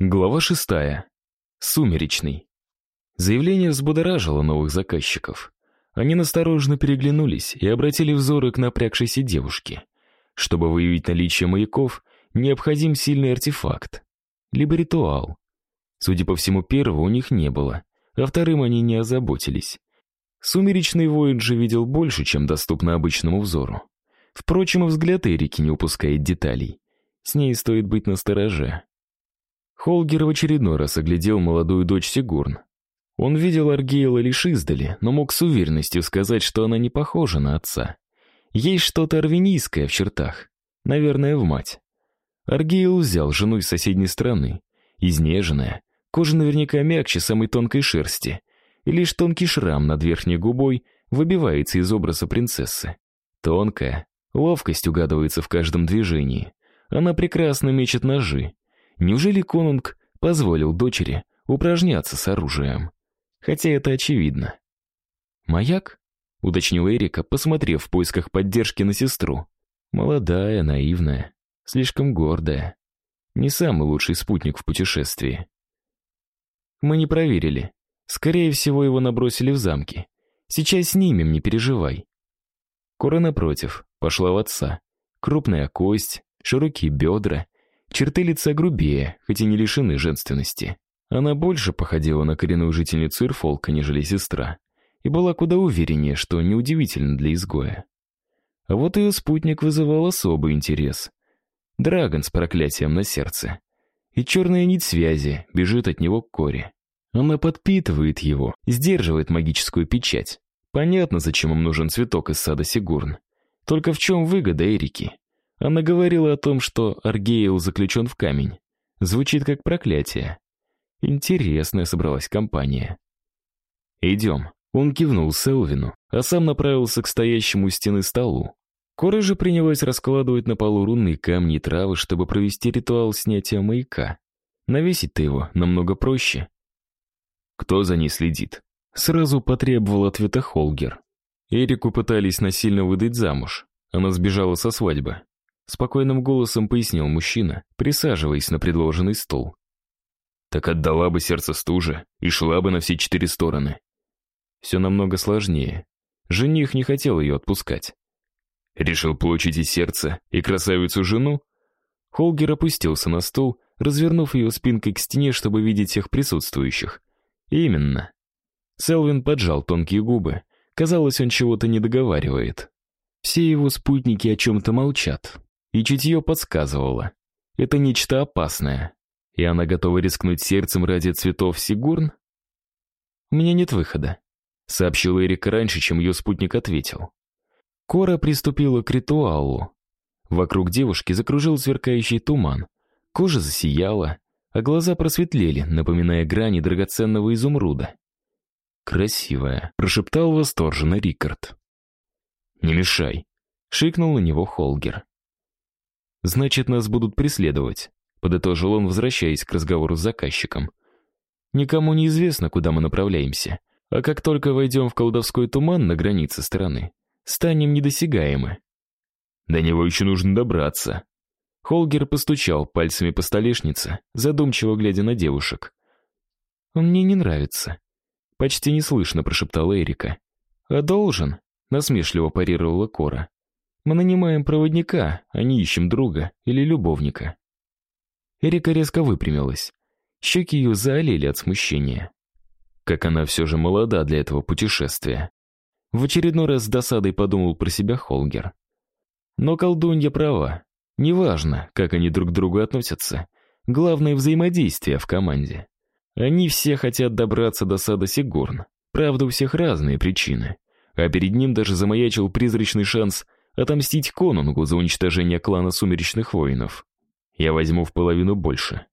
Глава шестая. Сумеречный. Заявление взбудоражило новых заказчиков. Они настороженно переглянулись и обратили взоры к напрягшейся девушке. Чтобы выявить наличие маяков, необходим сильный артефакт. Либо ритуал. Судя по всему, первого у них не было, а вторым они не озаботились. Сумеречный воин же видел больше, чем доступно обычному взору. Впрочем, и взгляд Эрики не упускает деталей. С ней стоит быть настороже. Холгер в очередной раз оглядел молодую дочь Сигурн. Он видел Аргейла лишь издали, но мог с уверенностью сказать, что она не похожа на отца. Есть что-то арвенийское в чертах. Наверное, в мать. Аргейл взял жену из соседней страны. Изнеженная, кожа наверняка мягче самой тонкой шерсти. И лишь тонкий шрам над верхней губой выбивается из образа принцессы. Тонкая, ловкость угадывается в каждом движении. Она прекрасно мечет ножи, Неужели Конунг позволил дочери упражняться с оружием? Хотя это очевидно. «Маяк?» — уточнил Эрика, посмотрев в поисках поддержки на сестру. Молодая, наивная, слишком гордая. Не самый лучший спутник в путешествии. Мы не проверили. Скорее всего, его набросили в замке. Сейчас снимем, не переживай. Кора, напротив, пошла в отца. Крупная кость, широкие бедра — Черты лица грубее, хоть и не лишены женственности. Она больше походила на коренную жительницу Ирфолка, нежели сестра, и была куда увереннее, что неудивительно для изгоя. А вот ее спутник вызывал особый интерес. Драгон с проклятием на сердце. И черная нить связи бежит от него к коре. Она подпитывает его, сдерживает магическую печать. Понятно, зачем им нужен цветок из сада Сигурн. Только в чем выгода Эрики? Она говорила о том, что Аргейл заключен в камень. Звучит как проклятие. Интересная собралась компания. «Идем». Он кивнул Селвину, а сам направился к стоящему у стены столу. Кора же принялась раскладывать на полу рунные камни и травы, чтобы провести ритуал снятия маяка. Навесить-то его намного проще. Кто за ней следит? Сразу потребовал ответа Холгер. Эрику пытались насильно выдать замуж. Она сбежала со свадьбы. Спокойным голосом пояснил мужчина, присаживаясь на предложенный стол. Так отдала бы сердце стуже и шла бы на все четыре стороны. Все намного сложнее. Жених не хотел ее отпускать. Решил получить и сердце, и красавицу-жену? Холгер опустился на стол, развернув ее спинкой к стене, чтобы видеть всех присутствующих. Именно. Селвин поджал тонкие губы. Казалось, он чего-то не договаривает. Все его спутники о чем-то молчат, и чутье подсказывало. Это нечто опасное. И она готова рискнуть сердцем ради цветов Сигурн? «У меня нет выхода», — сообщила Эрика раньше, чем ее спутник ответил. Кора приступила к ритуалу. Вокруг девушки закружил сверкающий туман. Кожа засияла, а глаза просветлели, напоминая грани драгоценного изумруда. «Красивая», — прошептал восторженно Рикард. «Не мешай», — шикнул на него Холгер. Значит, нас будут преследовать, подытожил он, возвращаясь к разговору с заказчиком. Никому не известно, куда мы направляемся, а как только войдем в колдовской туман на границе страны, станем недосягаемы. До него еще нужно добраться. Холгер постучал пальцами по столешнице, задумчиво глядя на девушек. Он мне не нравится, почти неслышно прошептала Эрика. А должен, насмешливо парировала Кора. Мы нанимаем проводника, а не ищем друга или любовника. Эрика резко выпрямилась. Щеки ее заолели от смущения. Как она все же молода для этого путешествия. В очередной раз с досадой подумал про себя Холгер. Но колдунья права. Неважно, как они друг к другу относятся. Главное взаимодействие в команде. Они все хотят добраться до сада Сигурн. Правда, у всех разные причины. А перед ним даже замаячил призрачный шанс отомстить Конунгу за уничтожение клана Сумеречных Воинов. Я возьму в половину больше.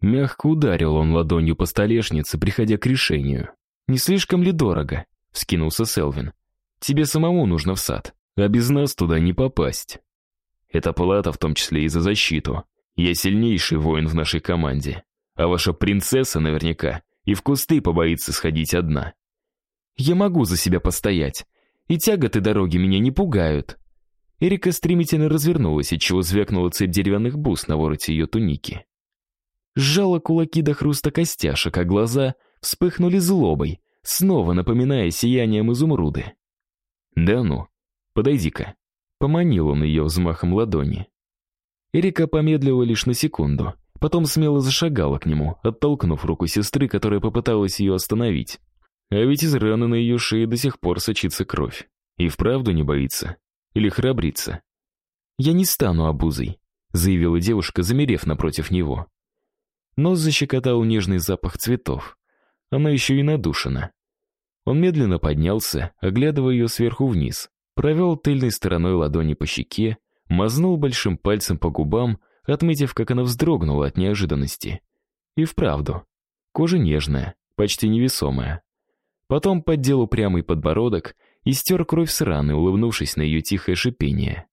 Мягко ударил он ладонью по столешнице, приходя к решению. «Не слишком ли дорого?» — вскинулся Селвин. «Тебе самому нужно в сад, а без нас туда не попасть. Это плата в том числе и за защиту. Я сильнейший воин в нашей команде, а ваша принцесса наверняка и в кусты побоится сходить одна. Я могу за себя постоять, и тяготы дороги меня не пугают», Эрика стремительно развернулась, отчего звякнула цепь деревянных бус на вороте ее туники. сжала кулаки до хруста костяшек, а глаза вспыхнули злобой, снова напоминая сиянием изумруды. «Да ну, подойди-ка», — поманил он ее взмахом ладони. Эрика помедлила лишь на секунду, потом смело зашагала к нему, оттолкнув руку сестры, которая попыталась ее остановить. А ведь из раны на ее шее до сих пор сочится кровь. И вправду не боится? Или храбрится? «Я не стану обузой», — заявила девушка, замерев напротив него. Нос защекотал нежный запах цветов. Она еще и надушена. Он медленно поднялся, оглядывая ее сверху вниз, провел тыльной стороной ладони по щеке, мазнул большим пальцем по губам, отметив, как она вздрогнула от неожиданности. И вправду, кожа нежная, почти невесомая. Потом поддел упрямый подбородок и стер кровь с раны, улыбнувшись на ее тихое шипение.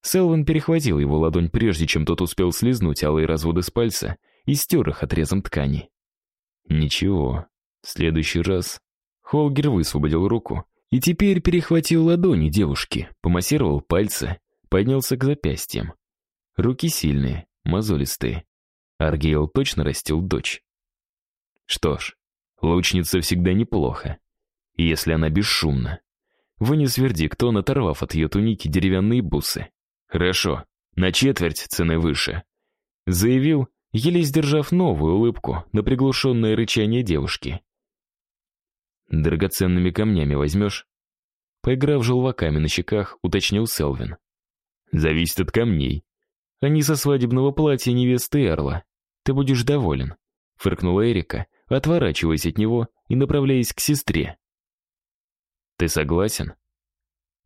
Селвин перехватил его ладонь, прежде чем тот успел слезнуть алые разводы с пальца и стер их отрезом ткани. Ничего, в следующий раз Холгер высвободил руку и теперь перехватил ладони девушки, помассировал пальцы, поднялся к запястьям. Руки сильные, мозолистые. Аргейл точно растил дочь. Что ж, лучница всегда неплохо, если она бесшумна. Вынес вердикт он, оторвав от ее туники деревянные бусы. «Хорошо, на четверть цены выше», — заявил, еле сдержав новую улыбку на приглушенное рычание девушки. «Драгоценными камнями возьмешь?» Поиграв желваками на щеках, уточнил Селвин. «Зависит от камней. Они со свадебного платья невесты Эрла. Ты будешь доволен», — фыркнула Эрика, отворачиваясь от него и направляясь к сестре. «Ты согласен?»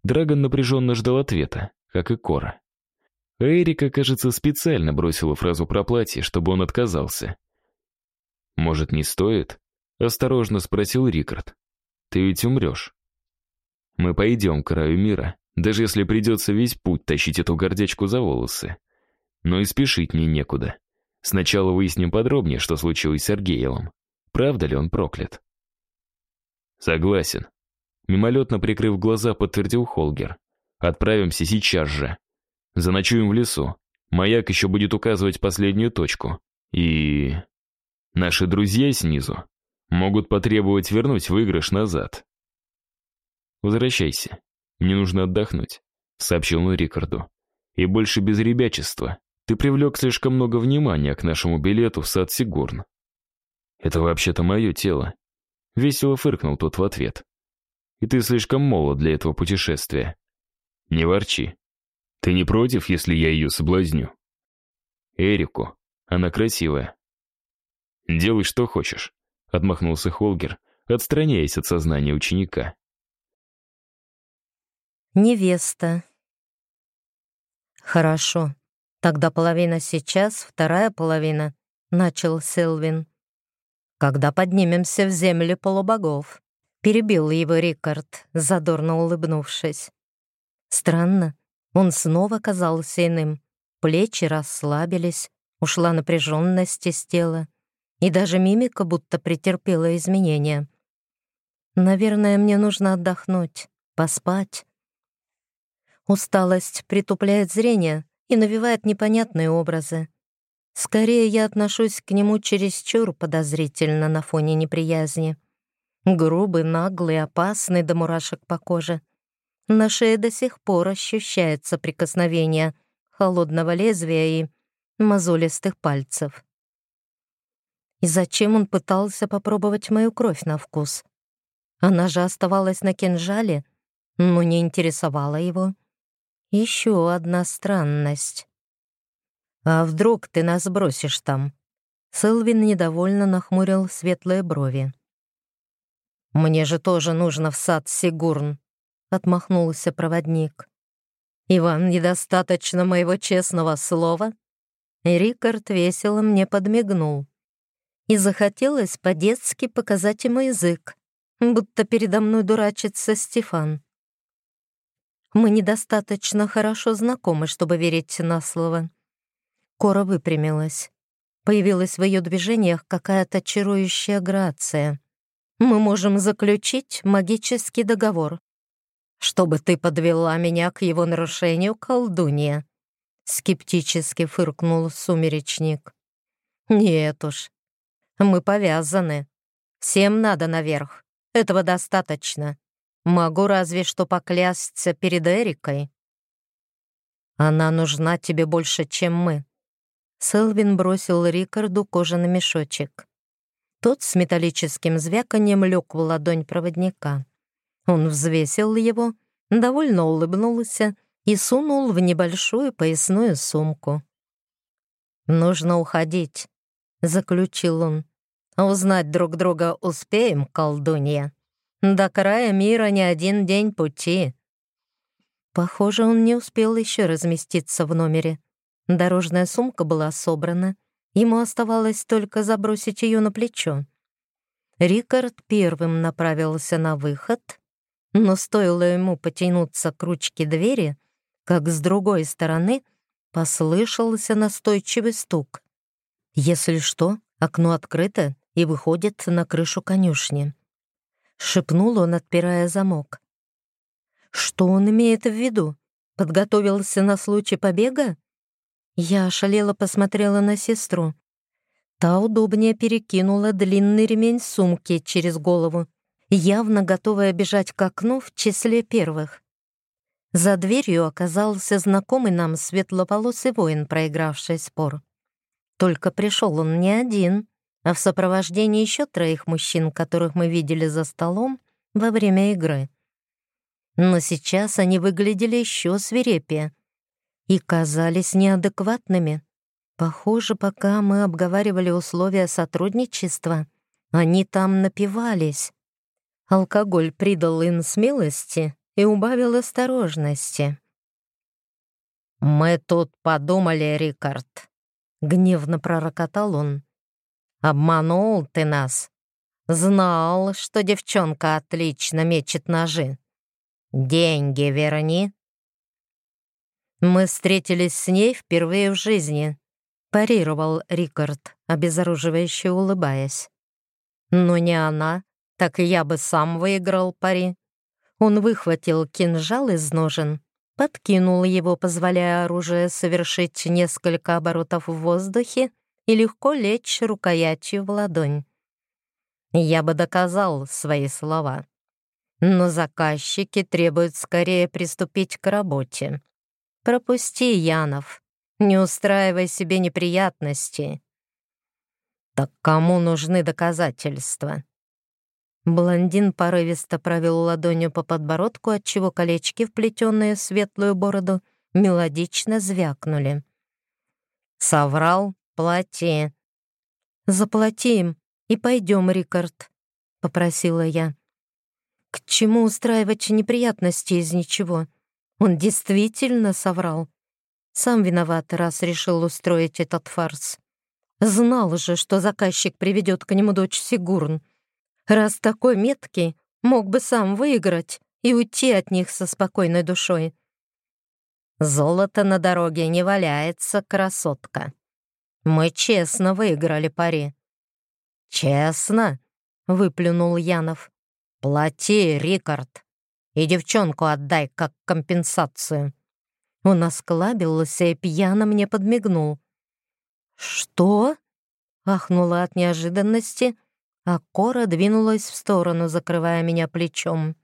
Драгон напряженно ждал ответа, как и Кора. Эрика, кажется, специально бросила фразу про платье, чтобы он отказался. «Может, не стоит?» — осторожно спросил Рикард. «Ты ведь умрешь». «Мы пойдем к краю мира, даже если придется весь путь тащить эту гордячку за волосы. Но и спешить мне некуда. Сначала выясним подробнее, что случилось с Аргейлом. Правда ли он проклят?» «Согласен», Мимолетно прикрыв глаза, подтвердил Холгер. «Отправимся сейчас же. Заночуем в лесу. Маяк еще будет указывать последнюю точку. И... Наши друзья снизу могут потребовать вернуть выигрыш назад». «Возвращайся. Мне нужно отдохнуть», — сообщил он Рикарду. «И больше без ребячества. Ты привлек слишком много внимания к нашему билету в сад Сигурн». «Это вообще-то мое тело», — весело фыркнул тот в ответ и ты слишком молод для этого путешествия. Не ворчи. Ты не против, если я ее соблазню? Эрику. Она красивая. Делай, что хочешь, отмахнулся Холгер, отстраняясь от сознания ученика. Невеста. Хорошо. Тогда половина сейчас, вторая половина, начал Селвин. Когда поднимемся в земли полубогов. Перебил его Рикард, задорно улыбнувшись. Странно, он снова казался иным. Плечи расслабились, ушла напряженность из тела, и даже мимика будто претерпела изменения. Наверное, мне нужно отдохнуть, поспать. Усталость притупляет зрение и навевает непонятные образы. Скорее, я отношусь к нему чересчур подозрительно на фоне неприязни. Грубый, наглый, опасный до мурашек по коже. На шее до сих пор ощущается прикосновение холодного лезвия и мозолистых пальцев. И зачем он пытался попробовать мою кровь на вкус? Она же оставалась на кинжале, но не интересовала его. Еще одна странность. «А вдруг ты нас бросишь там?» Сэлвин недовольно нахмурил светлые брови. «Мне же тоже нужно в сад Сигурн», — отмахнулся проводник. «И вам недостаточно моего честного слова?» Рикард весело мне подмигнул. И захотелось по-детски показать ему язык, будто передо мной дурачится Стефан. Мы недостаточно хорошо знакомы, чтобы верить на слово. Кора выпрямилась. Появилась в ее движениях какая-то чарующая грация мы можем заключить магический договор. Чтобы ты подвела меня к его нарушению, колдунья. Скептически фыркнул сумеречник. Нет уж. Мы повязаны. Всем надо наверх. Этого достаточно. Могу разве что поклясться перед Эрикой. Она нужна тебе больше, чем мы. Селвин бросил Рикарду кожаный мешочек. Тот с металлическим звяканием лег в ладонь проводника. Он взвесил его, довольно улыбнулся и сунул в небольшую поясную сумку. «Нужно уходить», — заключил он. «Узнать друг друга успеем, колдунья. До края мира не один день пути». Похоже, он не успел еще разместиться в номере. Дорожная сумка была собрана. Ему оставалось только забросить ее на плечо. Рикард первым направился на выход, но стоило ему потянуться к ручке двери, как с другой стороны послышался настойчивый стук. Если что, окно открыто и выходит на крышу конюшни. Шепнул он, отпирая замок. Что он имеет в виду? Подготовился на случай побега? Я ошалела посмотрела на сестру. Та удобнее перекинула длинный ремень сумки через голову, явно готовая бежать к окну в числе первых. За дверью оказался знакомый нам светлополосый воин, проигравший спор. Только пришел он не один, а в сопровождении еще троих мужчин, которых мы видели за столом во время игры. Но сейчас они выглядели еще свирепее и казались неадекватными. Похоже, пока мы обговаривали условия сотрудничества, они там напивались. Алкоголь придал им смелости и убавил осторожности. «Мы тут подумали, Рикард», — гневно пророкотал он. «Обманул ты нас. Знал, что девчонка отлично мечет ножи. Деньги верни». «Мы встретились с ней впервые в жизни», — парировал Рикард, обезоруживающе улыбаясь. «Но не она, так я бы сам выиграл пари». Он выхватил кинжал из ножен, подкинул его, позволяя оружию совершить несколько оборотов в воздухе и легко лечь рукоятью в ладонь. Я бы доказал свои слова. Но заказчики требуют скорее приступить к работе. Пропусти, Янов. Не устраивай себе неприятности. Так кому нужны доказательства? Блондин порывисто провел ладонью по подбородку, отчего колечки, вплетенные в светлую бороду, мелодично звякнули. «Соврал? Плати!» «Заплати им и пойдем, Рикард», — попросила я. «К чему устраивать неприятности из ничего? Он действительно соврал. Сам виноват, раз решил устроить этот фарс. Знал же, что заказчик приведет к нему дочь Сигурн. Раз такой меткий, мог бы сам выиграть и уйти от них со спокойной душой. Золото на дороге не валяется, красотка. Мы честно выиграли пари. Честно? Выплюнул Янов. Плати, Рикард и девчонку отдай как компенсацию». Он осклабился и пьяно мне подмигнул. «Что?» — ахнула от неожиданности, а Кора двинулась в сторону, закрывая меня плечом.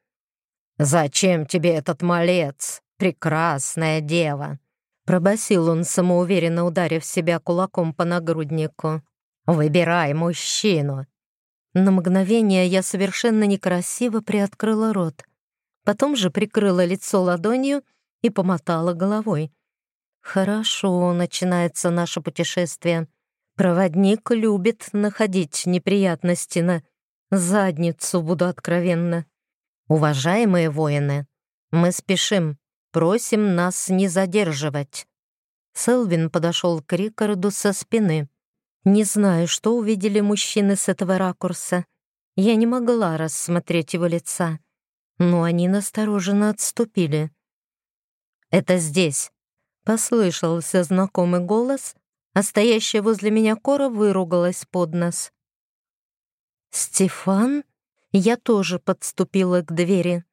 «Зачем тебе этот малец, прекрасная дева?» Пробасил он, самоуверенно ударив себя кулаком по нагруднику. «Выбирай мужчину!» На мгновение я совершенно некрасиво приоткрыла рот потом же прикрыла лицо ладонью и помотала головой. «Хорошо начинается наше путешествие. Проводник любит находить неприятности на задницу, буду откровенна. Уважаемые воины, мы спешим, просим нас не задерживать». Селвин подошел к Рикарду со спины. Не знаю, что увидели мужчины с этого ракурса. Я не могла рассмотреть его лица но они настороженно отступили. «Это здесь!» — послышался знакомый голос, а стоящая возле меня Кора выругалась под нос. «Стефан?» Я тоже подступила к двери.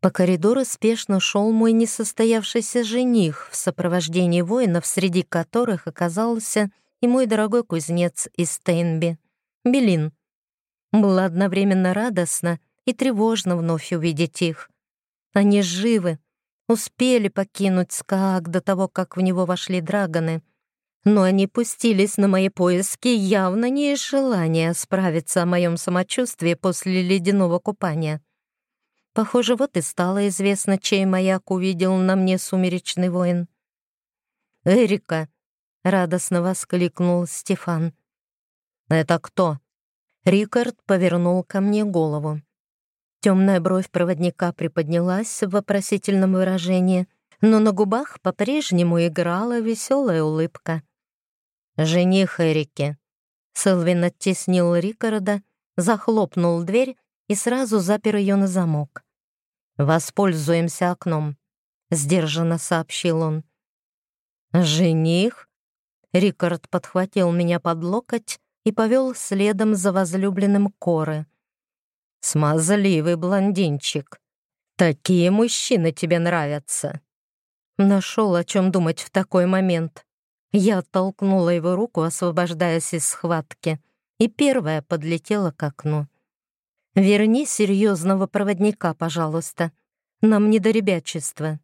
По коридору спешно шел мой несостоявшийся жених в сопровождении воинов, среди которых оказался и мой дорогой кузнец из Стейнби, Белин. Было одновременно радостно и тревожно вновь увидеть их. Они живы, успели покинуть Скаак до того, как в него вошли драгоны. Но они пустились на мои поиски явно не из желания справиться о моем самочувствии после ледяного купания. Похоже, вот и стало известно, чей маяк увидел на мне сумеречный воин. «Эрика!» — радостно воскликнул Стефан. «Это кто?» Рикард повернул ко мне голову. Темная бровь проводника приподнялась в вопросительном выражении, но на губах по-прежнему играла веселая улыбка. «Жених Эрики». Селвин оттеснил Рикарда, захлопнул дверь и сразу запер ее на замок. «Воспользуемся окном», — сдержанно сообщил он. «Жених?» Рикард подхватил меня под локоть и повел следом за возлюбленным Коры. Смазливый блондинчик. Такие мужчины тебе нравятся. Нашел о чем думать в такой момент. Я оттолкнула его руку, освобождаясь из схватки, и первая подлетела к окну. «Верни серьезного проводника, пожалуйста. Нам не до ребячества».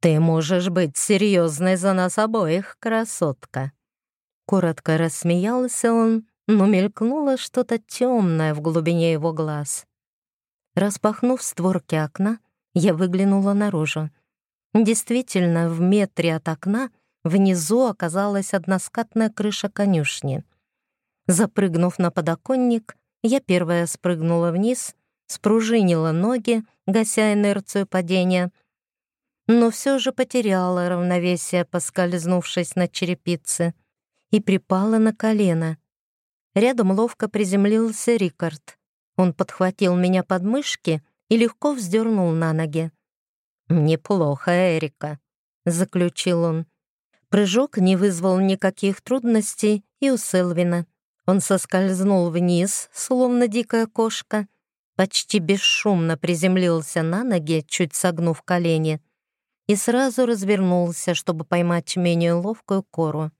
«Ты можешь быть серьезной за нас обоих, красотка». Коротко рассмеялся он но мелькнуло что-то темное в глубине его глаз. Распахнув створки окна, я выглянула наружу. Действительно, в метре от окна внизу оказалась односкатная крыша конюшни. Запрыгнув на подоконник, я первая спрыгнула вниз, спружинила ноги, гася инерцию падения, но все же потеряла равновесие, поскользнувшись на черепице, и припала на колено — Рядом ловко приземлился Рикард. Он подхватил меня под мышки и легко вздернул на ноги. «Неплохо, Эрика», — заключил он. Прыжок не вызвал никаких трудностей и у Селвина. Он соскользнул вниз, словно дикая кошка, почти бесшумно приземлился на ноги, чуть согнув колени, и сразу развернулся, чтобы поймать менее ловкую кору.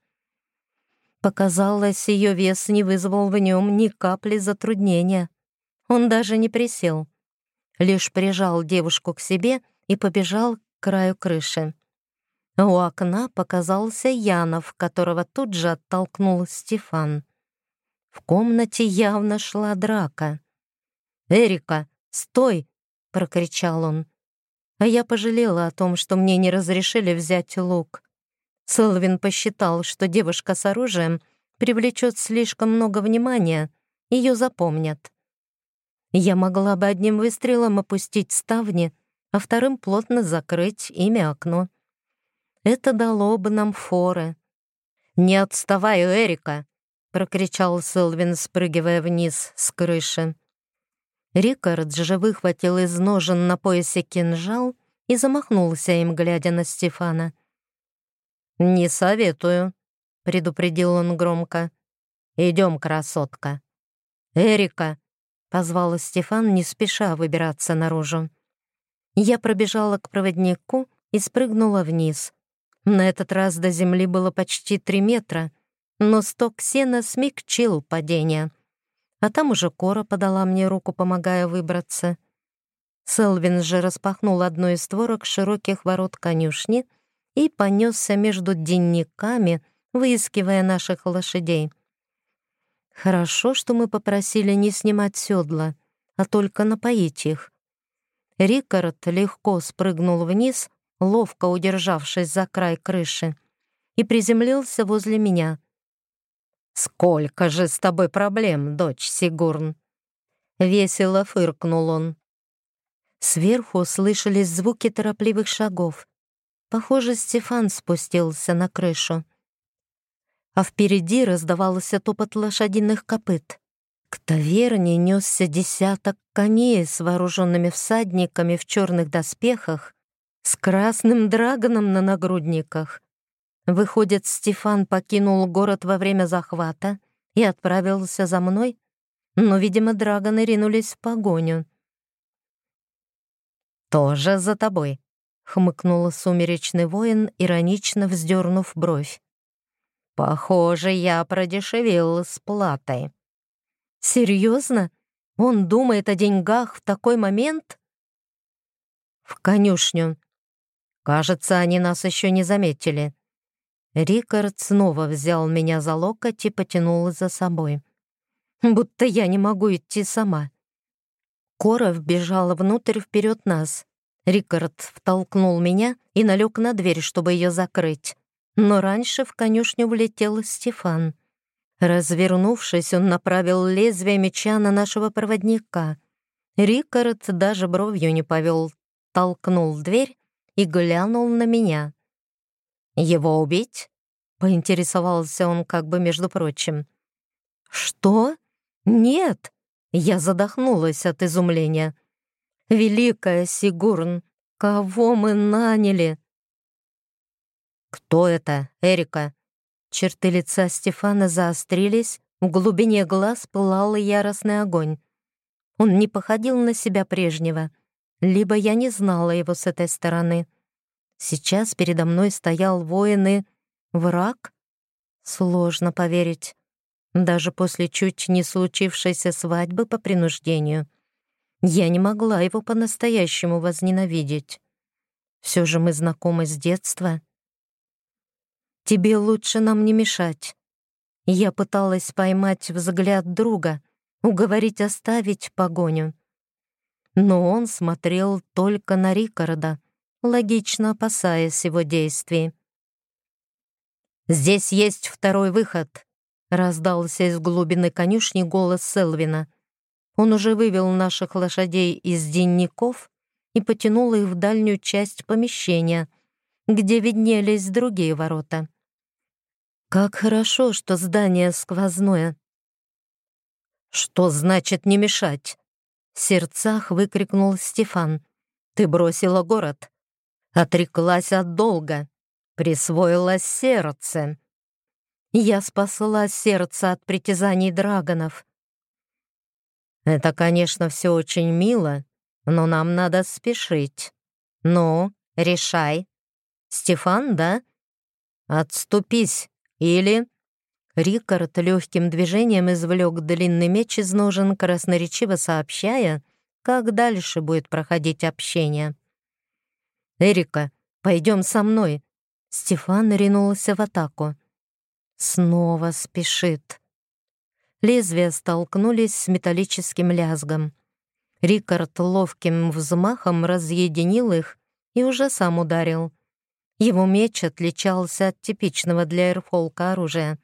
Показалось, ее вес не вызвал в нем ни капли затруднения. Он даже не присел. Лишь прижал девушку к себе и побежал к краю крыши. У окна показался Янов, которого тут же оттолкнул Стефан. В комнате явно шла драка. «Эрика, стой!» — прокричал он. А я пожалела о том, что мне не разрешили взять лук. Селвин посчитал, что девушка с оружием привлечет слишком много внимания, ее запомнят. Я могла бы одним выстрелом опустить ставни, а вторым плотно закрыть ими окно. Это дало бы нам форы. «Не отставай, Эрика!» — прокричал Селвин, спрыгивая вниз с крыши. Рикард же выхватил из ножен на поясе кинжал и замахнулся им, глядя на Стефана. «Не советую», — предупредил он громко. «Идем, красотка». «Эрика», — позвал Стефан, не спеша выбираться наружу. Я пробежала к проводнику и спрыгнула вниз. На этот раз до земли было почти три метра, но сток сена смягчил падение. А там уже Кора подала мне руку, помогая выбраться. Селвин же распахнул одну из створок широких ворот конюшни — и понесся между денниками, выискивая наших лошадей. Хорошо, что мы попросили не снимать седла, а только напоить их. Рикард легко спрыгнул вниз, ловко удержавшись за край крыши, и приземлился возле меня. «Сколько же с тобой проблем, дочь Сигурн!» Весело фыркнул он. Сверху слышались звуки торопливых шагов. Похоже, Стефан спустился на крышу. А впереди раздавался топот лошадиных копыт. К таверне несся десяток коней с вооруженными всадниками в черных доспехах, с красным драгоном на нагрудниках. Выходит, Стефан покинул город во время захвата и отправился за мной, но, видимо, драгоны ринулись в погоню. «Тоже за тобой», хмыкнул сумеречный воин, иронично вздернув бровь. Похоже, я продешевил с платой. Серьезно? Он думает о деньгах в такой момент? В конюшню. Кажется, они нас еще не заметили. Рикард снова взял меня за локоть и потянул за собой. Будто я не могу идти сама. Кора вбежала внутрь вперед нас. Рикард втолкнул меня и налег на дверь, чтобы ее закрыть. Но раньше в конюшню влетел Стефан. Развернувшись, он направил лезвие меча на нашего проводника. Рикард даже бровью не повел, толкнул дверь и глянул на меня. «Его убить?» — поинтересовался он как бы между прочим. «Что? Нет!» — я задохнулась от изумления. «Великая Сигурн, кого мы наняли?» «Кто это, Эрика?» Черты лица Стефана заострились, в глубине глаз пылал яростный огонь. Он не походил на себя прежнего, либо я не знала его с этой стороны. Сейчас передо мной стоял воин и... враг? Сложно поверить. Даже после чуть не случившейся свадьбы по принуждению. Я не могла его по-настоящему возненавидеть. Все же мы знакомы с детства. Тебе лучше нам не мешать. Я пыталась поймать взгляд друга, уговорить оставить погоню. Но он смотрел только на Рикарда, логично опасаясь его действий. «Здесь есть второй выход», — раздался из глубины конюшни голос Селвина. Он уже вывел наших лошадей из денников и потянул их в дальнюю часть помещения, где виднелись другие ворота. Как хорошо, что здание сквозное. Что значит не мешать? В сердцах выкрикнул Стефан. Ты бросила город. Отреклась от долга. Присвоила сердце. Я спасла сердце от притязаний драгонов. Это, конечно, все очень мило, но нам надо спешить. Ну, решай. Стефан, да? Отступись, или... Рикард легким движением извлек длинный меч из ножен, красноречиво сообщая, как дальше будет проходить общение. «Эрика, пойдем со мной!» Стефан ринулся в атаку. Снова спешит. Лезвия столкнулись с металлическим лязгом. Рикард ловким взмахом разъединил их и уже сам ударил. Его меч отличался от типичного для эрфолка оружия.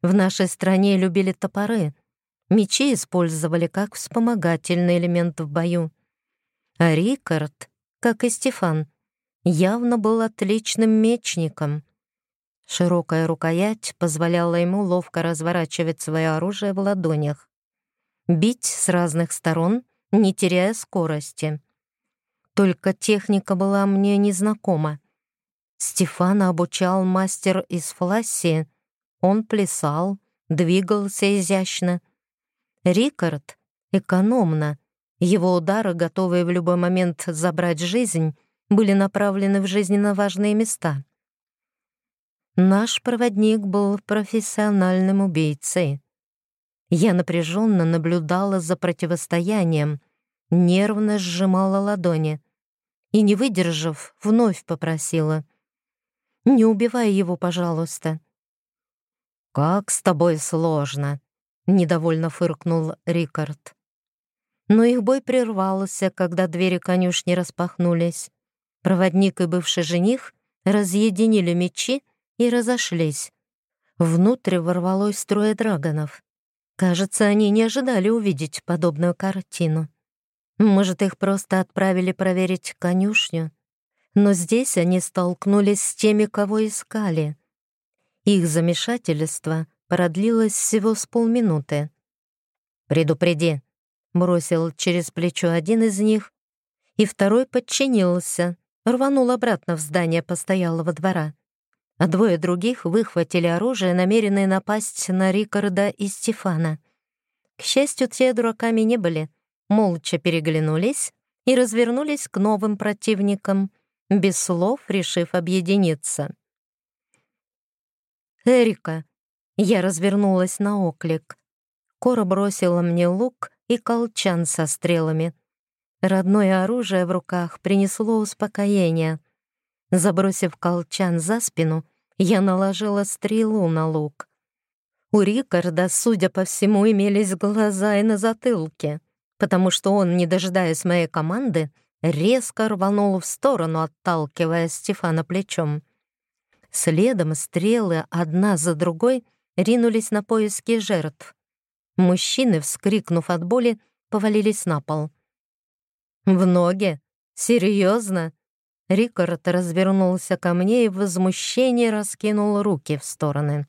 В нашей стране любили топоры. Мечи использовали как вспомогательный элемент в бою. А Рикард, как и Стефан, явно был отличным мечником. Широкая рукоять позволяла ему ловко разворачивать свое оружие в ладонях. Бить с разных сторон, не теряя скорости. Только техника была мне незнакома. Стефана обучал мастер из Фласси. Он плясал, двигался изящно. Рикард — экономно. Его удары, готовые в любой момент забрать жизнь, были направлены в жизненно важные места. Наш проводник был профессиональным убийцей. Я напряженно наблюдала за противостоянием, нервно сжимала ладони и, не выдержав, вновь попросила — не убивай его, пожалуйста». «Как с тобой сложно», — недовольно фыркнул Рикард. Но их бой прервался, когда двери конюшни распахнулись. Проводник и бывший жених разъединили мечи и разошлись. Внутрь ворвалось трое драгонов. Кажется, они не ожидали увидеть подобную картину. Может, их просто отправили проверить конюшню? но здесь они столкнулись с теми, кого искали. Их замешательство продлилось всего с полминуты. «Предупреди», — бросил через плечо один из них, и второй подчинился, рванул обратно в здание постоялого двора. А двое других выхватили оружие, намеренные напасть на Рикарда и Стефана. К счастью, те дураками не были, молча переглянулись и развернулись к новым противникам — без слов решив объединиться. «Эрика!» Я развернулась на оклик. Кора бросила мне лук и колчан со стрелами. Родное оружие в руках принесло успокоение. Забросив колчан за спину, я наложила стрелу на лук. У Рикарда, судя по всему, имелись глаза и на затылке, потому что он, не дожидаясь моей команды, резко рванул в сторону, отталкивая Стефана плечом. Следом стрелы одна за другой ринулись на поиски жертв. Мужчины, вскрикнув от боли, повалились на пол. «В ноги? Серьезно?» Рикард развернулся ко мне и в возмущении раскинул руки в стороны.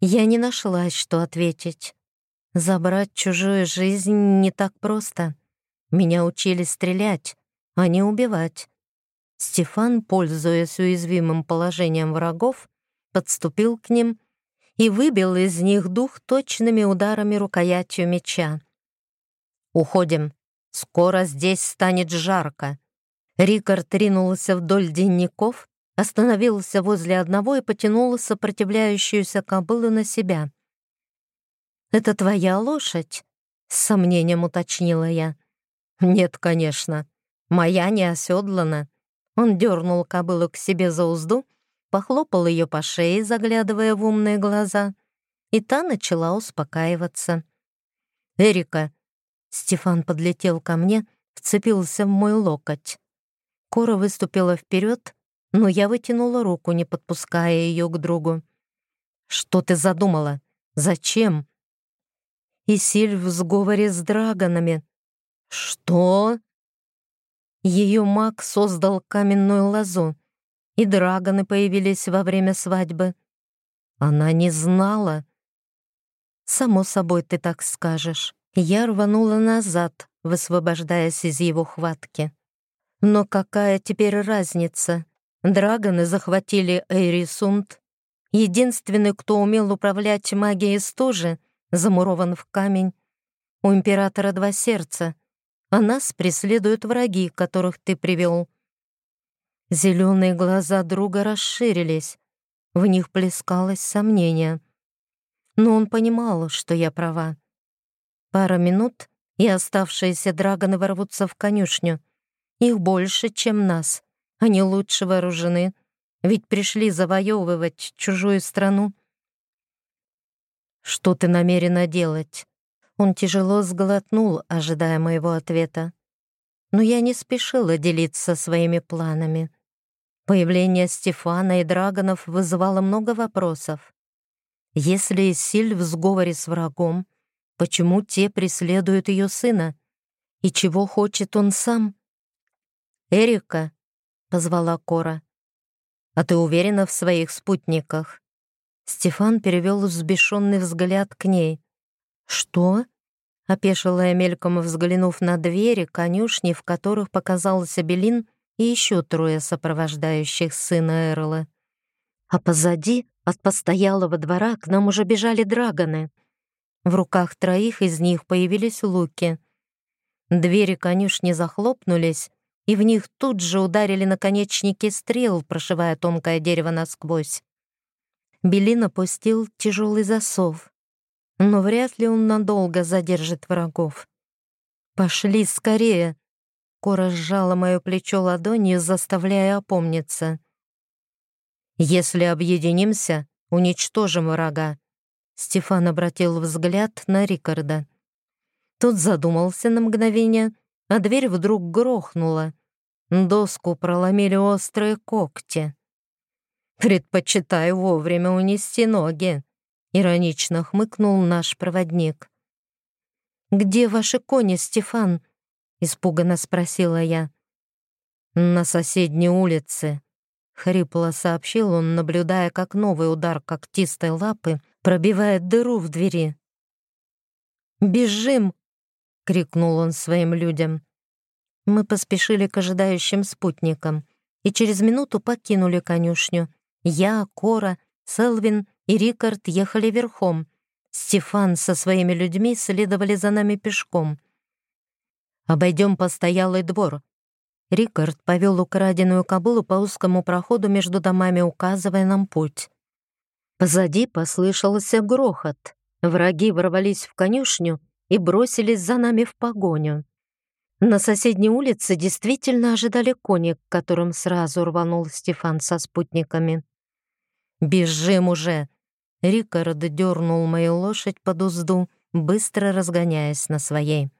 Я не нашлась, что ответить. Забрать чужую жизнь не так просто. Меня учили стрелять, а не убивать. Стефан, пользуясь уязвимым положением врагов, подступил к ним и выбил из них дух точными ударами рукоятью меча. «Уходим. Скоро здесь станет жарко». Рикард ринулся вдоль денников, остановился возле одного и потянул сопротивляющуюся кобылу на себя. «Это твоя лошадь?» — с сомнением уточнила я. «Нет, конечно. Моя не оседлана». Он дернул кобылу к себе за узду, похлопал ее по шее, заглядывая в умные глаза, и та начала успокаиваться. «Эрика!» Стефан подлетел ко мне, вцепился в мой локоть. Кора выступила вперед, но я вытянула руку, не подпуская ее к другу. «Что ты задумала? Зачем?» «И Сильв в сговоре с драгонами». «Что?» Ее маг создал каменную лозу, и драгоны появились во время свадьбы. Она не знала. «Само собой, ты так скажешь». Я рванула назад, высвобождаясь из его хватки. Но какая теперь разница? Драгоны захватили Эйрисунд. Единственный, кто умел управлять магией стужи, замурован в камень. У императора два сердца, а нас преследуют враги, которых ты привел. Зеленые глаза друга расширились. В них плескалось сомнение. Но он понимал, что я права. Пара минут, и оставшиеся драгоны ворвутся в конюшню. Их больше, чем нас. Они лучше вооружены, ведь пришли завоевывать чужую страну. «Что ты намерена делать?» Он тяжело сглотнул, ожидая моего ответа. Но я не спешила делиться своими планами. Появление Стефана и Драгонов вызывало много вопросов. Если Силь в сговоре с врагом, почему те преследуют ее сына? И чего хочет он сам? «Эрика», — позвала Кора. «А ты уверена в своих спутниках?» Стефан перевел взбешенный взгляд к ней. «Что?» — опешила я мельком, взглянув на двери конюшни, в которых показался Белин и еще трое сопровождающих сына Эрла. А позади, от постоялого двора, к нам уже бежали драгоны. В руках троих из них появились луки. Двери конюшни захлопнулись, и в них тут же ударили наконечники стрел, прошивая тонкое дерево насквозь. Белин опустил тяжелый засов, но вряд ли он надолго задержит врагов. «Пошли скорее!» Кора сжала мое плечо ладонью, заставляя опомниться. «Если объединимся, уничтожим врага», Стефан обратил взгляд на Рикарда. Тот задумался на мгновение, а дверь вдруг грохнула. Доску проломили острые когти. «Предпочитаю вовремя унести ноги», — иронично хмыкнул наш проводник. «Где ваши кони, Стефан?» — испуганно спросила я. «На соседней улице», — хрипло сообщил он, наблюдая, как новый удар когтистой лапы пробивает дыру в двери. «Бежим!» — крикнул он своим людям. Мы поспешили к ожидающим спутникам и через минуту покинули конюшню. Я, Кора, Селвин и Рикард ехали верхом. Стефан со своими людьми следовали за нами пешком. «Обойдем постоялый двор». Рикард повел украденную кобылу по узкому проходу между домами, указывая нам путь. Позади послышался грохот. Враги ворвались в конюшню и бросились за нами в погоню. На соседней улице действительно ожидали кони, которым сразу рванул Стефан со спутниками. «Бежим уже!» Рикард дернул мою лошадь под узду, быстро разгоняясь на своей.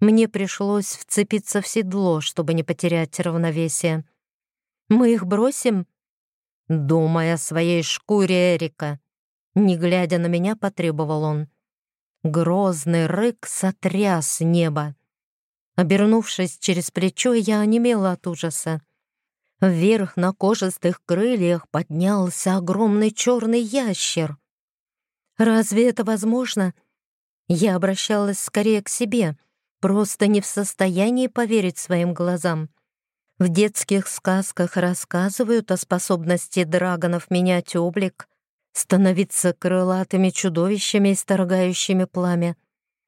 Мне пришлось вцепиться в седло, чтобы не потерять равновесие. «Мы их бросим?» «Думай о своей шкуре, Эрика!» Не глядя на меня, потребовал он. Грозный рык сотряс небо. Обернувшись через плечо, я онемела от ужаса. Вверх на кожистых крыльях поднялся огромный черный ящер. Разве это возможно? Я обращалась скорее к себе, просто не в состоянии поверить своим глазам. В детских сказках рассказывают о способности драгонов менять облик, становиться крылатыми чудовищами, исторгающими пламя.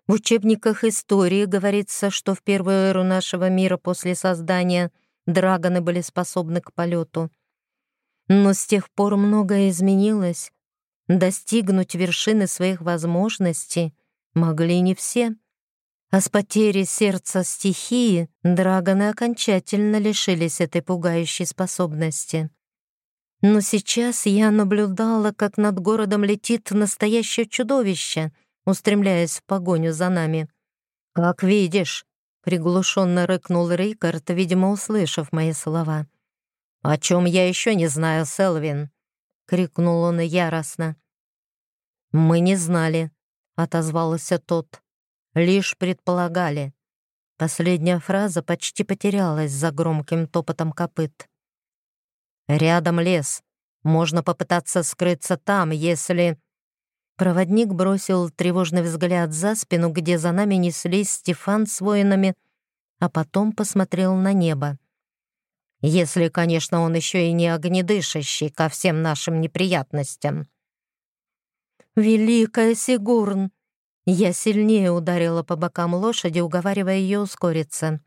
В учебниках истории говорится, что в первую эру нашего мира после создания драгоны были способны к полету. Но с тех пор многое изменилось. Достигнуть вершины своих возможностей могли не все. А с потерей сердца стихии драгоны окончательно лишились этой пугающей способности. Но сейчас я наблюдала, как над городом летит настоящее чудовище, устремляясь в погоню за нами. «Как видишь», — приглушенно рыкнул Рикард, видимо, услышав мои слова. «О чем я еще не знаю, Селвин?» — крикнул он яростно. «Мы не знали», — отозвался тот. «Лишь предполагали». Последняя фраза почти потерялась за громким топотом копыт. Рядом лес. Можно попытаться скрыться там, если...» Проводник бросил тревожный взгляд за спину, где за нами неслись Стефан с воинами, а потом посмотрел на небо. «Если, конечно, он еще и не огнедышащий ко всем нашим неприятностям». «Великая Сигурн!» Я сильнее ударила по бокам лошади, уговаривая ее ускориться.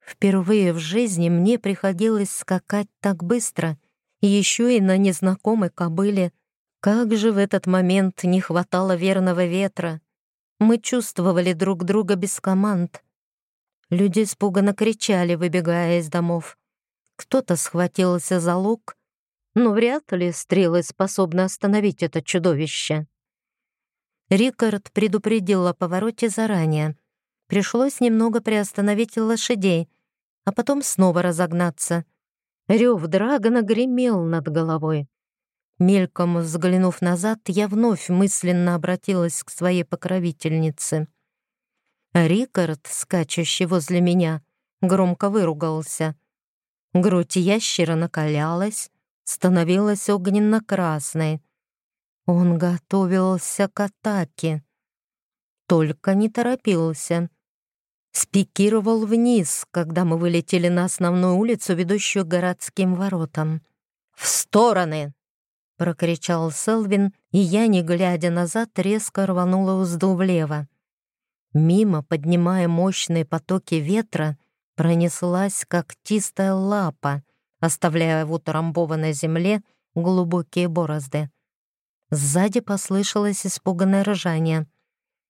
Впервые в жизни мне приходилось скакать так быстро, еще и на незнакомой кобыле. Как же в этот момент не хватало верного ветра. Мы чувствовали друг друга без команд. Люди испуганно кричали, выбегая из домов. Кто-то схватился за лук, но вряд ли стрелы способны остановить это чудовище. Рикард предупредил о повороте заранее. Пришлось немного приостановить лошадей, а потом снова разогнаться. Рев драгона гремел над головой. Мельком взглянув назад, я вновь мысленно обратилась к своей покровительнице. Рикард, скачущий возле меня, громко выругался. Грудь ящера накалялась, становилась огненно-красной. Он готовился к атаке. Только не торопился спикировал вниз, когда мы вылетели на основную улицу, ведущую к городским воротам. «В стороны!» — прокричал Селвин, и я, не глядя назад, резко рванула узду влево. Мимо, поднимая мощные потоки ветра, пронеслась когтистая лапа, оставляя в утрамбованной земле глубокие борозды. Сзади послышалось испуганное ржание.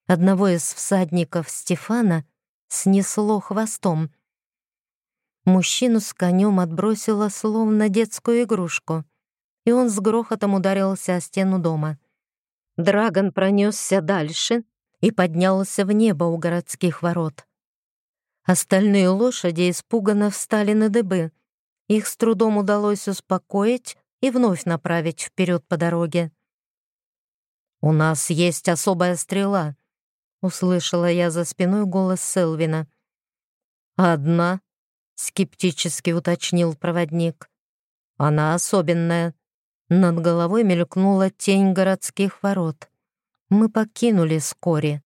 Одного из всадников Стефана — снесло хвостом. Мужчину с конем отбросило словно детскую игрушку, и он с грохотом ударился о стену дома. Драгон пронесся дальше и поднялся в небо у городских ворот. Остальные лошади испуганно встали на дыбы. Их с трудом удалось успокоить и вновь направить вперед по дороге. «У нас есть особая стрела», Услышала я за спиной голос Селвина. «Одна?» — скептически уточнил проводник. «Она особенная». Над головой мелькнула тень городских ворот. Мы покинули Скори.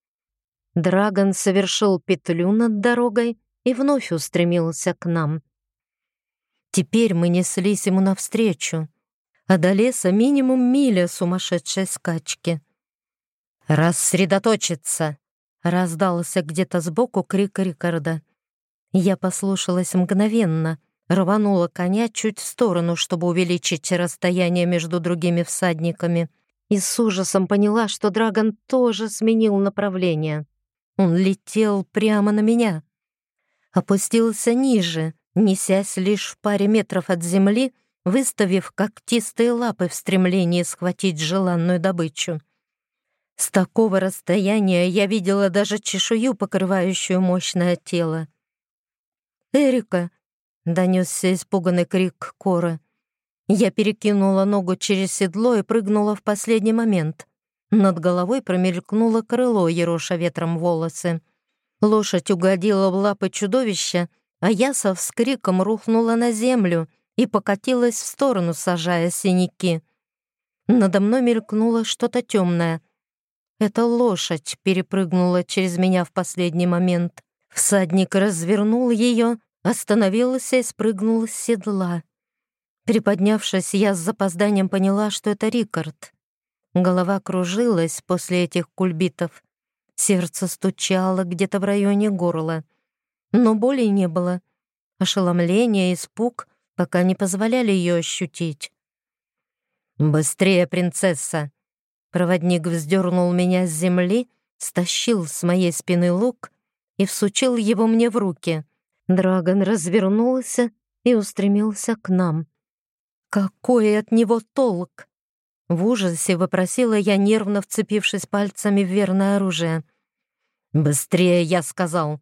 Драгон совершил петлю над дорогой и вновь устремился к нам. Теперь мы неслись ему навстречу, а до леса минимум миля сумасшедшей скачки. «Рассредоточиться!» Раздался где-то сбоку крик Рикарда. Я послушалась мгновенно, рванула коня чуть в сторону, чтобы увеличить расстояние между другими всадниками, и с ужасом поняла, что Драгон тоже сменил направление. Он летел прямо на меня. Опустился ниже, несясь лишь в паре метров от земли, выставив когтистые лапы в стремлении схватить желанную добычу. С такого расстояния я видела даже чешую, покрывающую мощное тело. «Эрика!» — донесся испуганный крик Коры. Я перекинула ногу через седло и прыгнула в последний момент. Над головой промелькнуло крыло, ероша ветром волосы. Лошадь угодила в лапы чудовища, а я со вскриком рухнула на землю и покатилась в сторону, сажая синяки. Надо мной мелькнуло что-то темное. Эта лошадь перепрыгнула через меня в последний момент. Всадник развернул ее, остановился и спрыгнул с седла. Приподнявшись, я с запозданием поняла, что это Рикард. Голова кружилась после этих кульбитов. Сердце стучало где-то в районе горла. Но боли не было. Ошеломление, испуг пока не позволяли ее ощутить. «Быстрее, принцесса!» Проводник вздернул меня с земли, стащил с моей спины лук и всучил его мне в руки. Драгон развернулся и устремился к нам. Какой от него толк? В ужасе вопросила я, нервно вцепившись пальцами в верное оружие. «Быстрее!» — я сказал.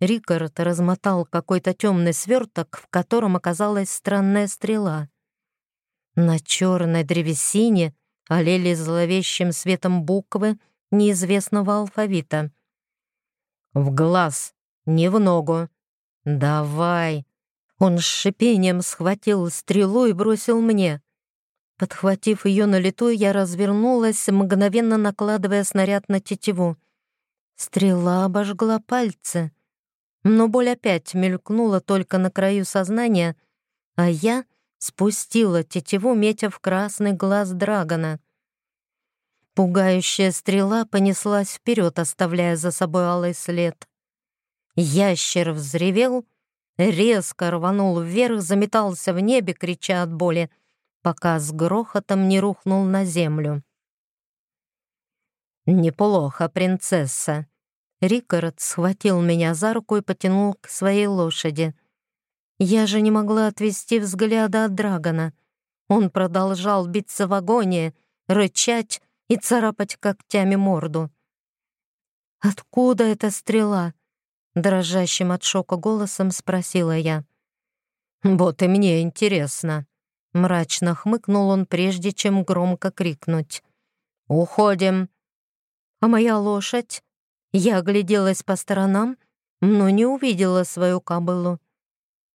Рикард размотал какой-то темный сверток, в котором оказалась странная стрела. На черной древесине олели зловещим светом буквы неизвестного алфавита. «В глаз, не в ногу. Давай!» Он с шипением схватил стрелу и бросил мне. Подхватив ее на лету, я развернулась, мгновенно накладывая снаряд на тетиву. Стрела обожгла пальцы. Но боль опять мелькнула только на краю сознания, а я спустила тетиву, метя в красный глаз драгона. Пугающая стрела понеслась вперед, оставляя за собой алый след. Ящер взревел, резко рванул вверх, заметался в небе, крича от боли — пока с грохотом не рухнул на землю. «Неплохо, принцесса!» Рикард схватил меня за руку и потянул к своей лошади. Я же не могла отвести взгляда от Драгона. Он продолжал биться в агонии, рычать и царапать когтями морду. «Откуда эта стрела?» Дрожащим от шока голосом спросила я. «Вот и мне интересно», Мрачно хмыкнул он, прежде чем громко крикнуть. «Уходим!» «А моя лошадь?» Я огляделась по сторонам, но не увидела свою кобылу.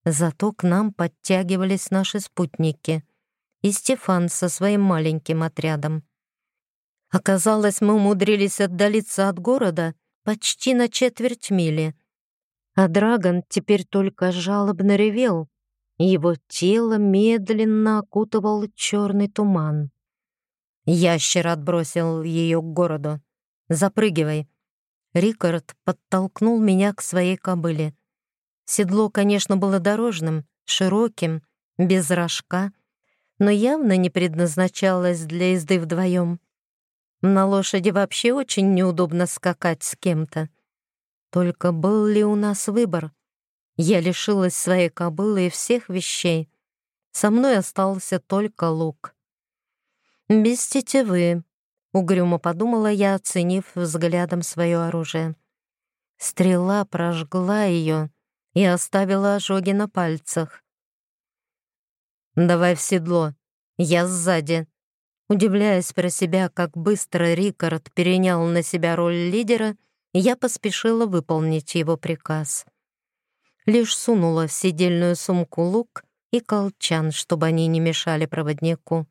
Зато к нам подтягивались наши спутники и Стефан со своим маленьким отрядом. Оказалось, мы умудрились отдалиться от города почти на четверть мили. А Драгон теперь только жалобно ревел, его тело медленно окутывал черный туман. Ящер отбросил ее к городу. «Запрыгивай!» Рикард подтолкнул меня к своей кобыле. Седло, конечно, было дорожным, широким, без рожка, но явно не предназначалось для езды вдвоем. На лошади вообще очень неудобно скакать с кем-то. Только был ли у нас выбор? Я лишилась своей кобылы и всех вещей. Со мной остался только лук. «Без тетивы», — угрюмо подумала я, оценив взглядом свое оружие. Стрела прожгла ее и оставила ожоги на пальцах. «Давай в седло, я сзади». Удивляясь про себя, как быстро Рикард перенял на себя роль лидера, я поспешила выполнить его приказ лишь сунула в сидельную сумку лук и колчан, чтобы они не мешали проводнику,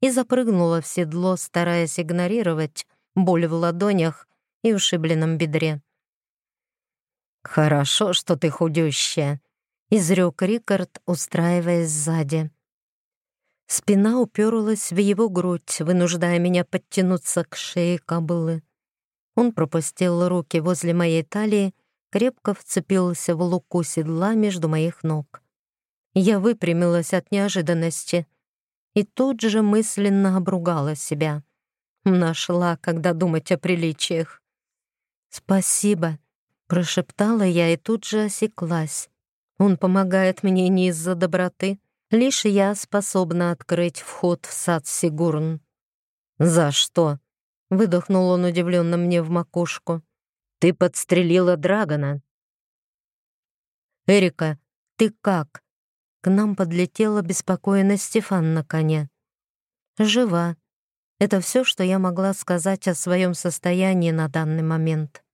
и запрыгнула в седло, стараясь игнорировать боль в ладонях и ушибленном бедре. «Хорошо, что ты худющая», — изрек Рикард, устраиваясь сзади. Спина уперлась в его грудь, вынуждая меня подтянуться к шее кобылы. Он пропустил руки возле моей талии крепко вцепился в луку седла между моих ног. я выпрямилась от неожиданности и тут же мысленно обругала себя. Нашла, когда думать о приличиях. «Спасибо», — прошептала я и тут же осеклась. «Он помогает мне не из-за доброты, лишь я способна открыть вход в сад Сигурн». «За что?» — выдохнул он удивленно мне в макушку. «Ты подстрелила Драгона». «Эрика, ты как?» К нам подлетела беспокоенная Стефан на коне. «Жива». Это все, что я могла сказать о своем состоянии на данный момент.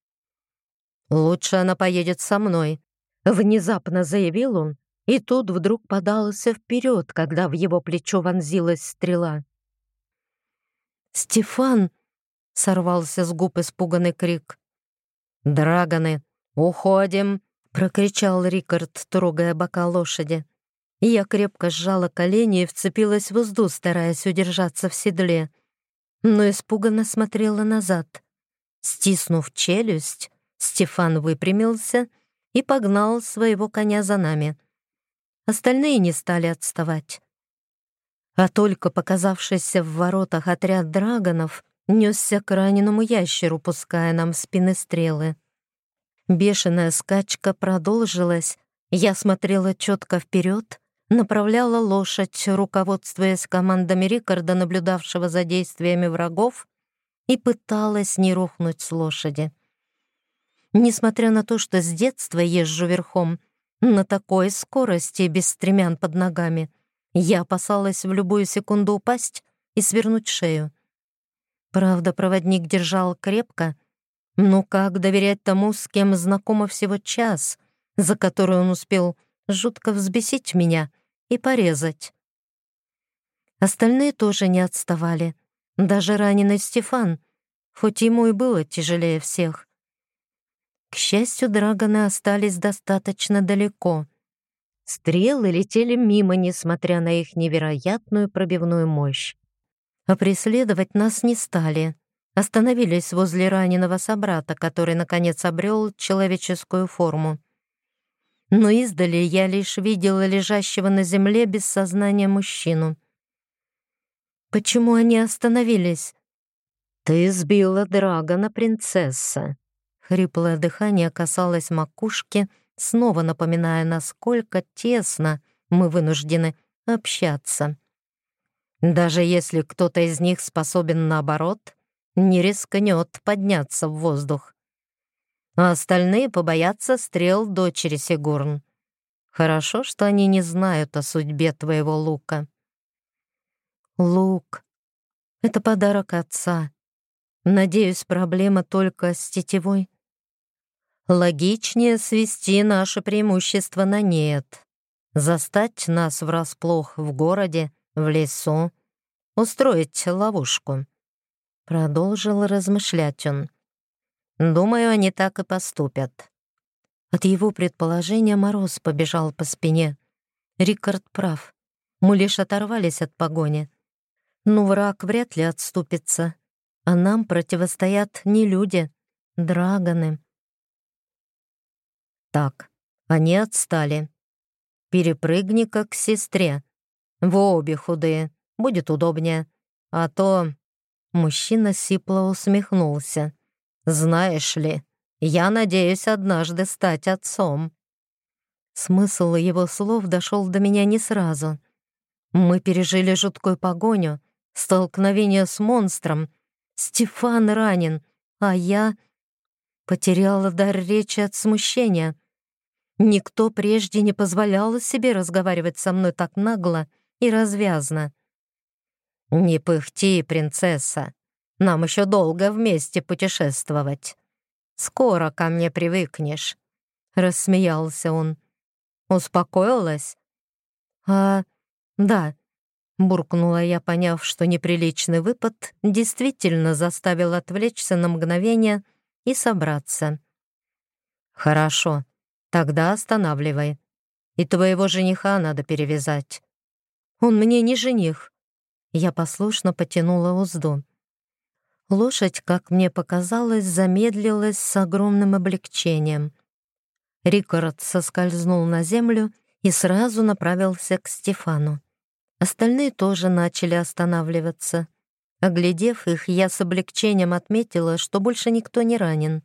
«Лучше она поедет со мной», — внезапно заявил он, и тут вдруг подался вперед, когда в его плечо вонзилась стрела. «Стефан!» — сорвался с губ испуганный крик. «Драгоны, уходим!» — прокричал Рикард, трогая бока лошади. Я крепко сжала колени и вцепилась в узду, стараясь удержаться в седле, но испуганно смотрела назад. Стиснув челюсть, Стефан выпрямился и погнал своего коня за нами. Остальные не стали отставать. А только показавшийся в воротах отряд драгонов несся к раненому ящеру, пуская нам в спины стрелы. Бешеная скачка продолжилась. Я смотрела четко вперед, направляла лошадь, руководствуясь командами Рикарда, наблюдавшего за действиями врагов, и пыталась не рухнуть с лошади. Несмотря на то, что с детства езжу верхом, на такой скорости без стремян под ногами, я опасалась в любую секунду упасть и свернуть шею. Правда, проводник держал крепко, но как доверять тому, с кем знакомо всего час, за который он успел жутко взбесить меня и порезать? Остальные тоже не отставали, даже раненый Стефан, хоть ему и было тяжелее всех. К счастью, драгоны остались достаточно далеко. Стрелы летели мимо, несмотря на их невероятную пробивную мощь. А преследовать нас не стали. Остановились возле раненого собрата, который, наконец, обрел человеческую форму. Но издали я лишь видела лежащего на земле без сознания мужчину. «Почему они остановились?» «Ты сбила Драгона, принцесса», Хриплое дыхание касалось макушки, снова напоминая, насколько тесно мы вынуждены общаться. Даже если кто-то из них способен наоборот, не рискнет подняться в воздух. А остальные побоятся стрел дочери Сигурн. Хорошо, что они не знают о судьбе твоего лука. Лук — это подарок отца. Надеюсь, проблема только с тетивой. Логичнее свести наше преимущество на нет. Застать нас врасплох в городе, в лесу, устроить ловушку. Продолжил размышлять он. Думаю, они так и поступят. От его предположения мороз побежал по спине. Рикард прав. Мы лишь оторвались от погони. Но враг вряд ли отступится. А нам противостоят не люди, драгоны. Так, они отстали. Перепрыгни-ка к сестре. Вы обе худые, будет удобнее. А то...» Мужчина сипло усмехнулся. «Знаешь ли, я надеюсь однажды стать отцом». Смысл его слов дошел до меня не сразу. Мы пережили жуткую погоню, столкновение с монстром. Стефан ранен, а я потеряла дар речи от смущения. Никто прежде не позволял себе разговаривать со мной так нагло и развязно. «Не пыхти, принцесса. Нам еще долго вместе путешествовать. Скоро ко мне привыкнешь», — рассмеялся он. «Успокоилась?» «А, да», — буркнула я, поняв, что неприличный выпад действительно заставил отвлечься на мгновение и собраться. «Хорошо», Тогда останавливай. И твоего жениха надо перевязать. Он мне не жених. Я послушно потянула узду. Лошадь, как мне показалось, замедлилась с огромным облегчением. Рикард соскользнул на землю и сразу направился к Стефану. Остальные тоже начали останавливаться. Оглядев их, я с облегчением отметила, что больше никто не ранен,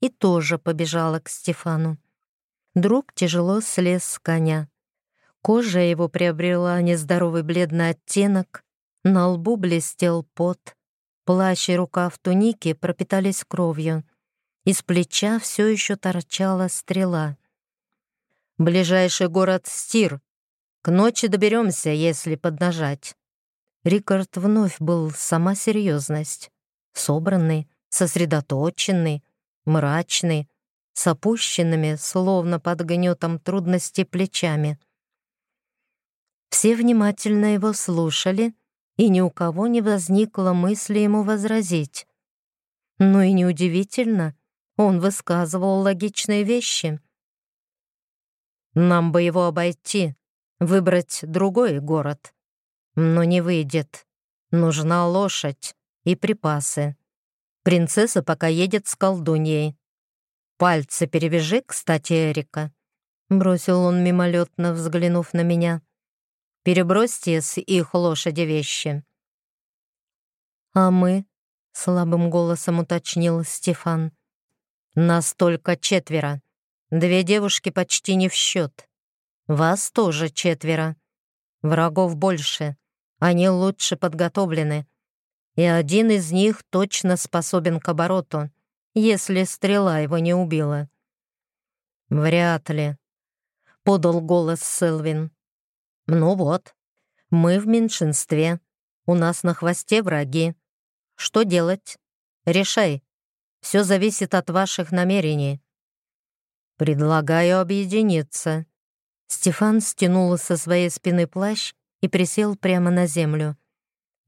и тоже побежала к Стефану. Друг тяжело слез с коня. Кожа его приобрела нездоровый бледный оттенок, на лбу блестел пот, плащ и рукав туники пропитались кровью. Из плеча все еще торчала стрела. «Ближайший город — Стир. К ночи доберемся, если поднажать». Рикард вновь был сама серьезность. Собранный, сосредоточенный, мрачный, с опущенными, словно под гнетом трудностей, плечами. Все внимательно его слушали, и ни у кого не возникло мысли ему возразить. Ну и неудивительно, он высказывал логичные вещи. «Нам бы его обойти, выбрать другой город. Но не выйдет. Нужна лошадь и припасы. Принцесса пока едет с колдуньей. Пальцы перевяжи, кстати, Эрика», — бросил он мимолетно, взглянув на меня. «Перебросьте с их лошади вещи». «А мы?» — слабым голосом уточнил Стефан. «Нас только четверо. Две девушки почти не в счет. Вас тоже четверо. Врагов больше. Они лучше подготовлены. И один из них точно способен к обороту, если стрела его не убила». «Вряд ли», — подал голос Селвин. «Ну вот, мы в меньшинстве. У нас на хвосте враги. Что делать? Решай. Все зависит от ваших намерений. Предлагаю объединиться. Стефан стянул со своей спины плащ и присел прямо на землю.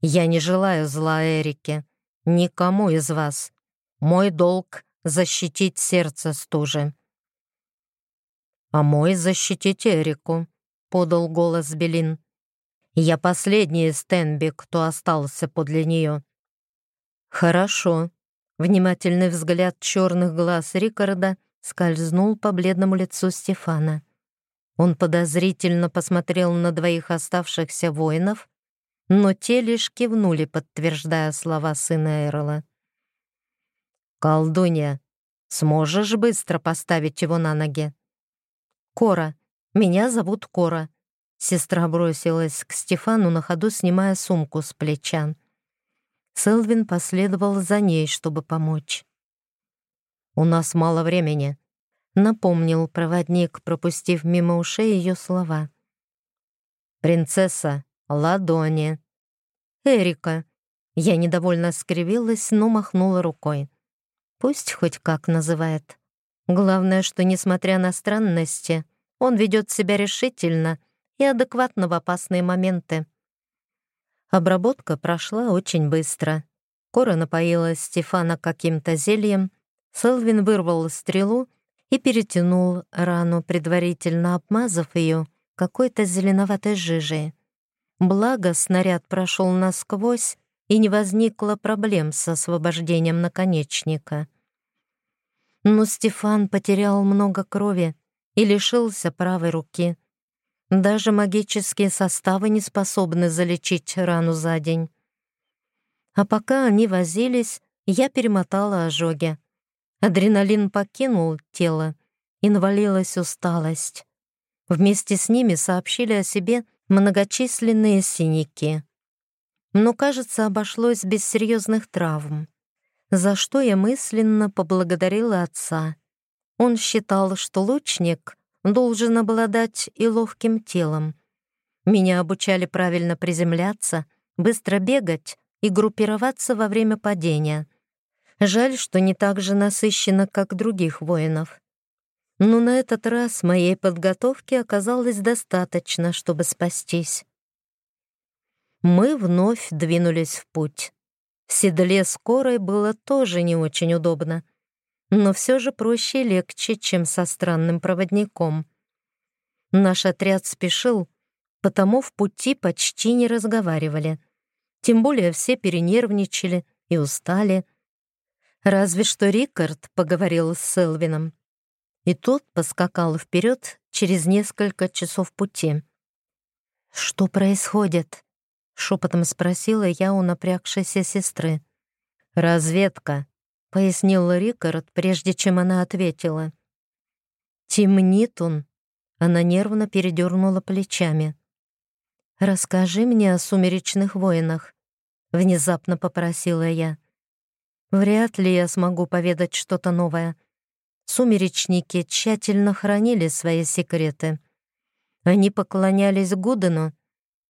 Я не желаю зла Эрике. Никому из вас. Мой долг — защитить сердце стужи. «А мой — защитить Эрику», — подал голос Белин. «Я последний из Тенби, кто остался подле нее». «Хорошо», Внимательный взгляд черных глаз Рикарда скользнул по бледному лицу Стефана. Он подозрительно посмотрел на двоих оставшихся воинов, но те лишь кивнули, подтверждая слова сына Эрла. «Колдунья, сможешь быстро поставить его на ноги?» «Кора. Меня зовут Кора». Сестра бросилась к Стефану на ходу, снимая сумку с плеча. Селвин последовал за ней, чтобы помочь. «У нас мало времени», — напомнил проводник, пропустив мимо ушей ее слова. «Принцесса, ладони». «Эрика». Я недовольно скривилась, но махнула рукой. Пусть хоть как называет. Главное, что, несмотря на странности, он ведет себя решительно и адекватно в опасные моменты. Обработка прошла очень быстро. Кора напоила Стефана каким-то зельем, Селвин вырвал стрелу и перетянул рану, предварительно обмазав ее какой-то зеленоватой жижей. Благо, снаряд прошел насквозь, и не возникло проблем с освобождением наконечника. Но Стефан потерял много крови и лишился правой руки. Даже магические составы не способны залечить рану за день. А пока они возились, я перемотала ожоги. Адреналин покинул тело, и навалилась усталость. Вместе с ними сообщили о себе многочисленные синяки. Но, кажется, обошлось без серьезных травм, за что я мысленно поблагодарила отца. Он считал, что лучник должен обладать и ловким телом. Меня обучали правильно приземляться, быстро бегать и группироваться во время падения. Жаль, что не так же насыщенно, как других воинов. Но на этот раз моей подготовки оказалось достаточно, чтобы спастись. Мы вновь двинулись в путь. В седле скорой было тоже не очень удобно — но все же проще и легче, чем со странным проводником. Наш отряд спешил, потому в пути почти не разговаривали. Тем более все перенервничали и устали. Разве что Рикард поговорил с Селвином. И тот поскакал вперед, через несколько часов пути. «Что происходит?» — шепотом спросила я у напрягшейся сестры. «Разведка», — пояснил Рикард, прежде чем она ответила. «Темнит он». Она нервно передернула плечами. «Расскажи мне о сумеречных воинах», — внезапно попросила я. «Вряд ли я смогу поведать что-то новое. Сумеречники тщательно хранили свои секреты. Они поклонялись Гудену.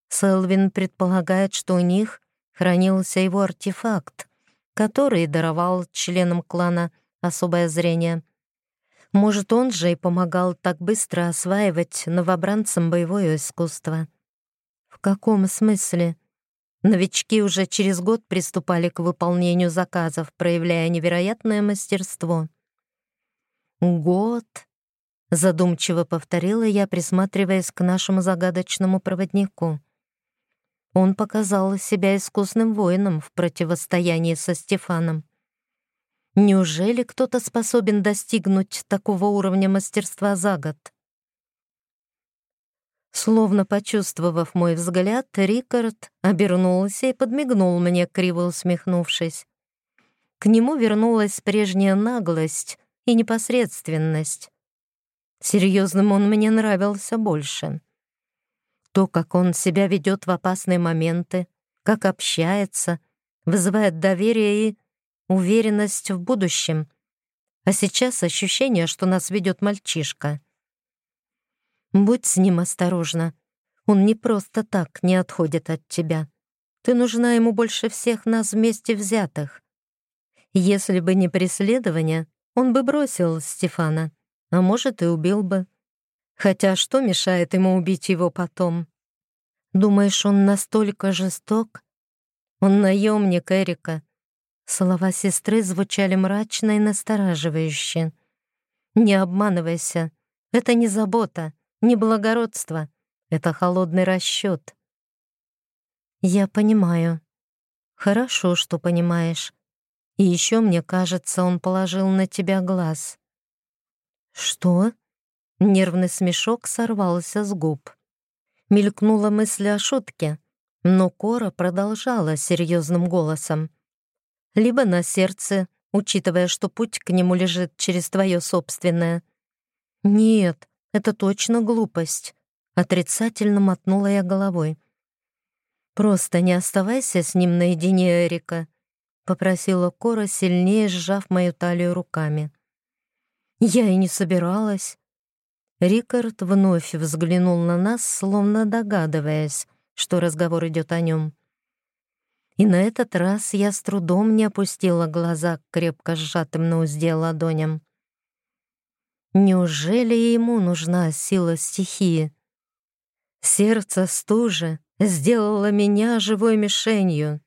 Селвин предполагает, что у них хранился его артефакт, который даровал членам клана особое зрение — может, он же и помогал так быстро осваивать новобранцам боевое искусство. В каком смысле? Новички уже через год приступали к выполнению заказов, проявляя невероятное мастерство. «Год», — задумчиво повторила я, присматриваясь к нашему загадочному проводнику. Он показал себя искусным воином в противостоянии со Стефаном. Неужели кто-то способен достигнуть такого уровня мастерства за год? Словно почувствовав мой взгляд, Рикард обернулся и подмигнул мне, криво усмехнувшись. К нему вернулась прежняя наглость и непосредственность. Серьезным он мне нравился больше. То, как он себя ведет в опасные моменты, как общается, вызывает доверие и уверенность в будущем. А сейчас ощущение, что нас ведет мальчишка. Будь с ним осторожна. Он не просто так не отходит от тебя. Ты нужна ему больше всех нас вместе взятых. Если бы не преследование, он бы бросил Стефана, а может и убил бы. Хотя что мешает ему убить его потом? Думаешь, он настолько жесток? Он наемник Эрика, Слова сестры звучали мрачно и настораживающе. «Не обманывайся. Это не забота, не благородство. Это холодный расчет». «Я понимаю. Хорошо, что понимаешь. И еще, мне кажется, он положил на тебя глаз». «Что?» Нервный смешок сорвался с губ. Мелькнула мысль о шутке, но Кора продолжала серьезным голосом либо на сердце, учитывая, что путь к нему лежит через твое собственное. Нет, это точно глупость. Отрицательно мотнула я головой. «Просто не оставайся с ним наедине, Эрика», — попросила Кора, сильнее сжав мою талию руками. «Я и не собиралась». Рикард вновь взглянул на нас, словно догадываясь, что разговор идет о нем. И на этот раз я с трудом не опустила глаза к крепко сжатым на узде ладоням. Неужели ему нужна сила стихии? Сердце стужи сделало меня живой мишенью.